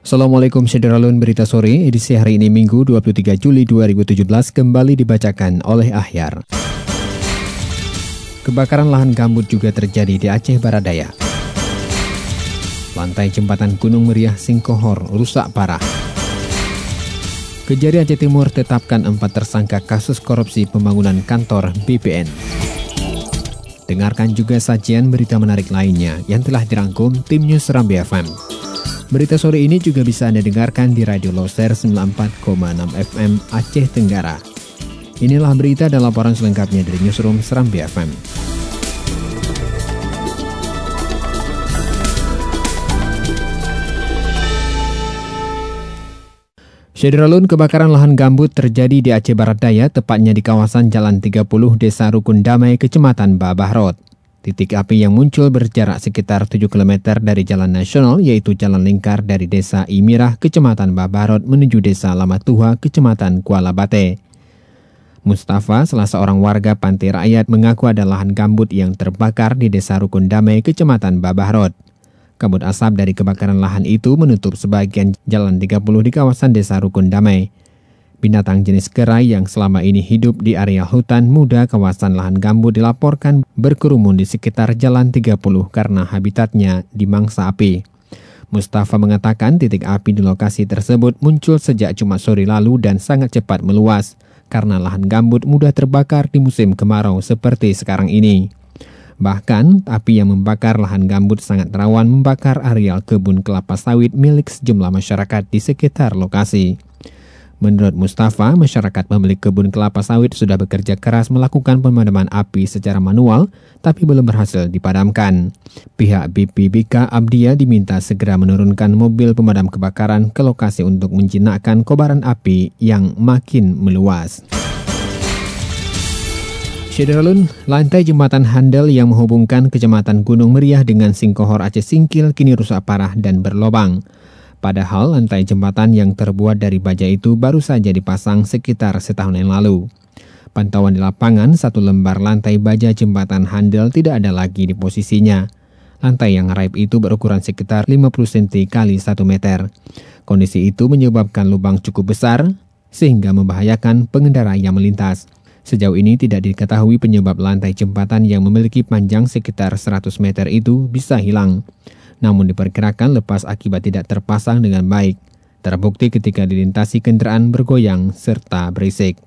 Assalamualaikum Syederalun Berita Sore, edisi hari ini Minggu 23 Juli 2017 kembali dibacakan oleh Ahyar. Kebakaran lahan gambut juga terjadi di Aceh Barat Daya. Lantai jembatan Gunung Meriah Singkohor rusak parah. Kejari Aceh Timur tetapkan empat tersangka kasus korupsi pembangunan kantor BPN. Dengarkan juga sajian berita menarik lainnya yang telah dirangkum tim News Rambi FM. Berita sore ini juga bisa Anda dengarkan di Radio Loser 94,6 FM Aceh Tenggara. Inilah berita dan laporan selengkapnya dari Newsroom Serambi FM. Syederalun kebakaran lahan gambut terjadi di Aceh Barat Daya, tepatnya di kawasan Jalan 30 Desa Rukun Damai, Kecamatan Babah Road. Titik api yang muncul berjarak sekitar 7 km dari jalan nasional yaitu jalan lingkar dari desa Imirah, Kecamatan Babarot menuju desa Lamatuha, Kecamatan Kuala Bate. Mustafa, salah seorang warga pantai rakyat, mengaku ada lahan gambut yang terbakar di desa Rukun Damai, Kecamatan Babarot. Kabut asap dari kebakaran lahan itu menutup sebagian jalan 30 di kawasan desa Rukun Damai. Binatang jenis kerai yang selama ini hidup di area hutan muda kawasan lahan gambut dilaporkan berkerumun di sekitar Jalan 30 karena habitatnya dimangsa api. Mustafa mengatakan titik api di lokasi tersebut muncul sejak Jumat sore lalu dan sangat cepat meluas karena lahan gambut mudah terbakar di musim kemarau seperti sekarang ini. Bahkan, api yang membakar lahan gambut sangat rawan membakar areal kebun kelapa sawit milik sejumlah masyarakat di sekitar lokasi. Menurut Mustafa, masyarakat pemilik kebun kelapa sawit sudah bekerja keras melakukan pemadaman api secara manual, tapi belum berhasil dipadamkan. Pihak BPBK Abdia diminta segera menurunkan mobil pemadam kebakaran ke lokasi untuk menjinakkan kobaran api yang makin meluas. Syederalun, lantai jembatan handel yang menghubungkan kecamatan Gunung Meriah dengan Singkohor Aceh Singkil kini rusak parah dan berlobang. Padahal lantai jembatan yang terbuat dari baja itu baru saja dipasang sekitar setahun yang lalu. Pantauan di lapangan, satu lembar lantai baja jembatan handel tidak ada lagi di posisinya. Lantai yang raib itu berukuran sekitar 50 cm kali 1 meter. Kondisi itu menyebabkan lubang cukup besar sehingga membahayakan pengendara yang melintas. Sejauh ini tidak diketahui penyebab lantai jembatan yang memiliki panjang sekitar 100 meter itu bisa hilang namun diperkirakan lepas akibat tidak terpasang dengan baik. Terbukti ketika dilintasi kendaraan bergoyang serta berisik.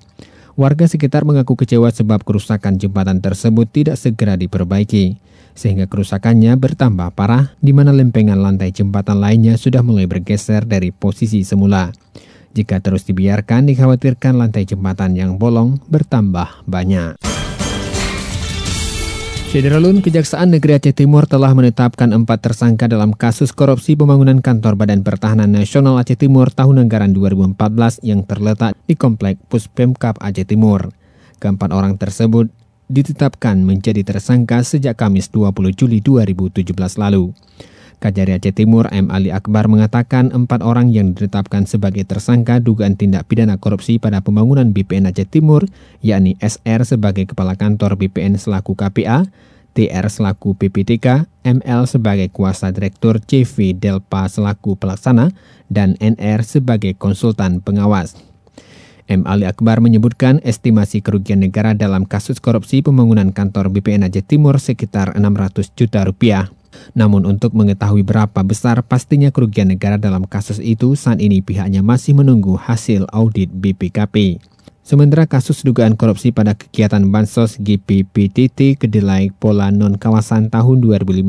Warga sekitar mengaku kecewa sebab kerusakan jembatan tersebut tidak segera diperbaiki, sehingga kerusakannya bertambah parah di mana lempengan lantai jembatan lainnya sudah mulai bergeser dari posisi semula. Jika terus dibiarkan, dikhawatirkan lantai jembatan yang bolong bertambah banyak. Syederalun, Kejaksaan Negeri Aceh Timur telah menetapkan empat tersangka dalam kasus korupsi pembangunan kantor Badan Pertahanan Nasional Aceh Timur tahun anggaran 2014 yang terletak di Komplek Puspemkap Aceh Timur. Keempat orang tersebut ditetapkan menjadi tersangka sejak Kamis 20 Juli 2017 lalu. Kajari Aceh Timur M. Ali Akbar mengatakan empat orang yang ditetapkan sebagai tersangka dugaan tindak pidana korupsi pada pembangunan BPN Aceh Timur, yakni SR sebagai kepala kantor BPN selaku KPA, TR selaku PPTK, ML sebagai kuasa direktur, CV Delpa selaku pelaksana, dan NR sebagai konsultan pengawas. M. Ali Akbar menyebutkan estimasi kerugian negara dalam kasus korupsi pembangunan kantor BPN Aceh Timur sekitar 600 juta rupiah. Namun untuk mengetahui berapa besar pastinya kerugian negara dalam kasus itu, saat ini pihaknya masih menunggu hasil audit BPKP. Sementara kasus dugaan korupsi pada kegiatan Bansos GPPTT Kedelai Pola Non Kawasan tahun 2015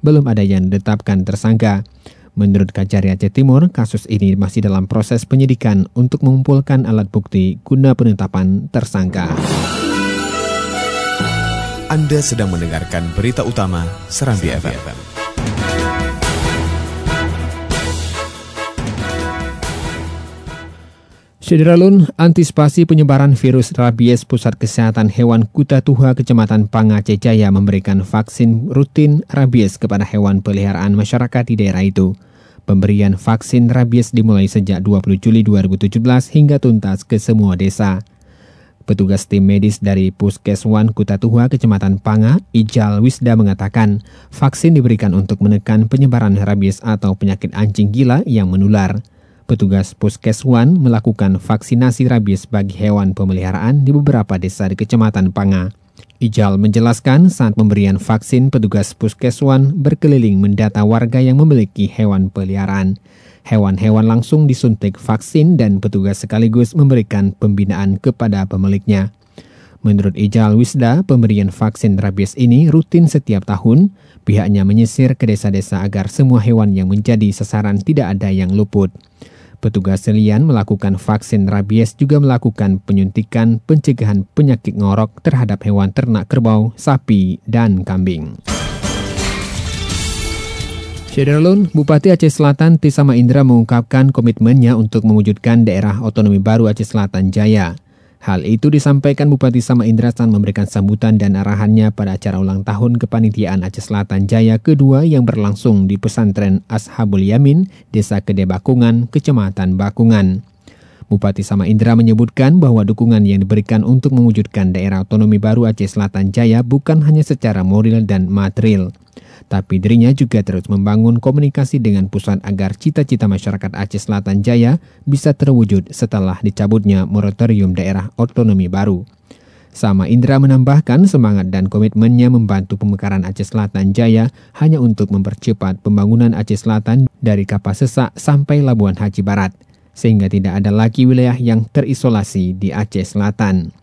belum ada yang ditetapkan tersangka. Menurut Kajari Aceh Timur, kasus ini masih dalam proses penyidikan untuk mengumpulkan alat bukti guna penetapan tersangka. Anda sedang mendengarkan berita utama Serambi, FM. Sederalun, antisipasi penyebaran virus rabies Pusat Kesehatan Hewan Kuta Tuha Kecamatan Pangace Jaya memberikan vaksin rutin rabies kepada hewan peliharaan masyarakat di daerah itu. Pemberian vaksin rabies dimulai sejak 20 Juli 2017 hingga tuntas ke semua desa. Petugas tim medis dari Puskeswan Kuta Tuha Kecamatan Panga, Ijal Wisda mengatakan, vaksin diberikan untuk menekan penyebaran rabies atau penyakit anjing gila yang menular. Petugas Puskeswan melakukan vaksinasi rabies bagi hewan pemeliharaan di beberapa desa di Kecamatan Panga. Ijal menjelaskan saat pemberian vaksin petugas Puskeswan berkeliling mendata warga yang memiliki hewan peliharaan. Hewan-hewan langsung disuntik vaksin dan petugas sekaligus memberikan pembinaan kepada pemiliknya. Menurut Ijal Wisda, pemberian vaksin rabies ini rutin setiap tahun. Pihaknya menyisir ke desa-desa agar semua hewan yang menjadi sasaran tidak ada yang luput. Petugas selian melakukan vaksin rabies juga melakukan penyuntikan pencegahan penyakit ngorok terhadap hewan ternak kerbau, sapi, dan kambing. Syederlun, Bupati Aceh Selatan Tisama Indra mengungkapkan komitmennya untuk mewujudkan daerah otonomi baru Aceh Selatan Jaya. Hal itu disampaikan Bupati Sama Indra saat memberikan sambutan dan arahannya pada acara ulang tahun Kepanitiaan Aceh Selatan Jaya kedua yang berlangsung di pesantren Ashabul Yamin, Desa Kede Bakungan, Kecamatan Bakungan. Bupati Sama Indra menyebutkan bahwa dukungan yang diberikan untuk mewujudkan daerah otonomi baru Aceh Selatan Jaya bukan hanya secara moral dan material, tapi dirinya juga terus membangun komunikasi dengan pusat agar cita-cita masyarakat Aceh Selatan Jaya bisa terwujud setelah dicabutnya moratorium daerah otonomi baru. Sama Indra menambahkan semangat dan komitmennya membantu pemekaran Aceh Selatan Jaya hanya untuk mempercepat pembangunan Aceh Selatan dari Kapasesak sampai Labuan Haji Barat, sehingga tidak ada lagi wilayah yang terisolasi di Aceh Selatan.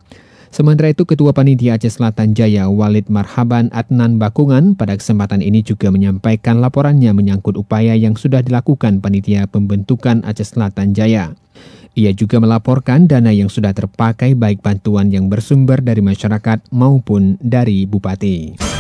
Sementara itu, Ketua Panitia Aceh Selatan Jaya Walid Marhaban Adnan Bakungan pada kesempatan ini juga menyampaikan laporannya menyangkut upaya yang sudah dilakukan Panitia Pembentukan Aceh Selatan Jaya. Ia juga melaporkan dana yang sudah terpakai baik bantuan yang bersumber dari masyarakat maupun dari Bupati.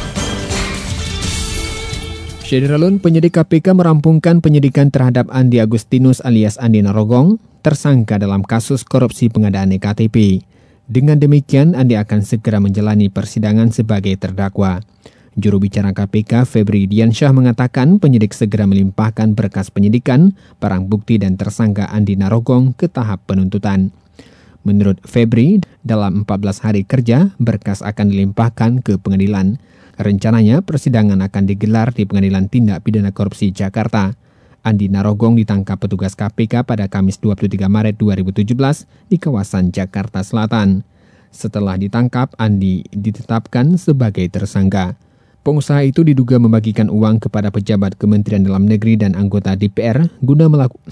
Syederalun, penyidik KPK merampungkan penyidikan terhadap Andi Agustinus alias Andi Narogong, tersangka dalam kasus korupsi pengadaan EKTP. Dengan demikian, Andi akan segera menjalani persidangan sebagai terdakwa. Juru bicara KPK Febri Diansyah mengatakan penyidik segera melimpahkan berkas penyidikan, barang bukti dan tersangka Andi Narogong ke tahap penuntutan. Menurut Febri, dalam 14 hari kerja, berkas akan dilimpahkan ke pengadilan. Rencananya persidangan akan digelar di Pengadilan Tindak Pidana Korupsi Jakarta. Andi Narogong ditangkap petugas KPK pada Kamis 23 Maret 2017 di kawasan Jakarta Selatan. Setelah ditangkap, Andi ditetapkan sebagai tersangka. Pengusaha itu diduga membagikan uang kepada pejabat Kementerian Dalam Negeri dan anggota DPR guna melakukan...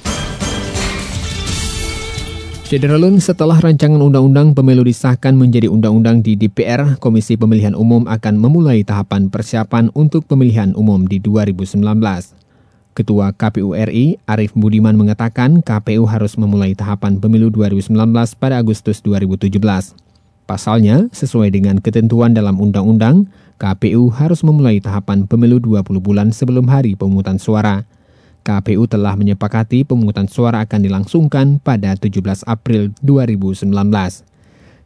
Sederalun, setelah rancangan undang-undang pemilu disahkan menjadi undang-undang di DPR, Komisi Pemilihan Umum akan memulai tahapan persiapan untuk pemilihan umum di 2019. Ketua KPU RI, Arief Budiman mengatakan KPU harus memulai tahapan pemilu 2019 pada Agustus 2017. Pasalnya, sesuai dengan ketentuan dalam undang-undang, KPU harus memulai tahapan pemilu 20 bulan sebelum hari pemungutan suara. KPU telah menyepakati pemungutan suara akan dilangsungkan pada 17 April 2019.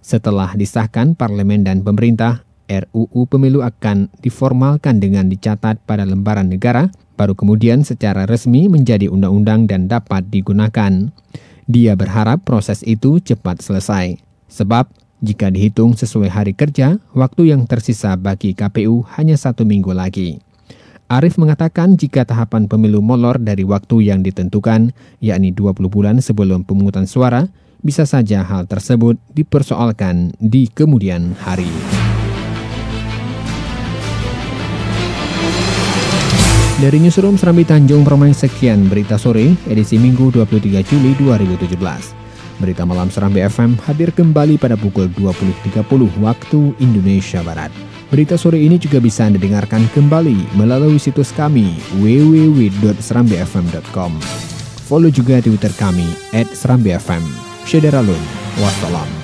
Setelah disahkan parlemen dan pemerintah, RUU Pemilu akan diformalkan dengan dicatat pada lembaran negara baru kemudian secara resmi menjadi undang-undang dan dapat digunakan. Dia berharap proses itu cepat selesai. Sebab, jika dihitung sesuai hari kerja, waktu yang tersisa bagi KPU hanya satu minggu lagi. Arief mengatakan jika tahapan pemilu molor dari waktu yang ditentukan, yakni 20 bulan sebelum pemungutan suara, bisa saja hal tersebut dipersoalkan di kemudian hari. Dari Newsroom Serambi Tanjung Permai sekian berita sore edisi Minggu 23 Juli 2017. Berita malam Serambi FM hadir kembali pada pukul 20.30 waktu Indonesia Barat. Berita sore ini juga bisa Anda dengarkan kembali melalui situs kami www.serambifm.com. Follow juga Twitter kami at Serambi FM. Wassalam.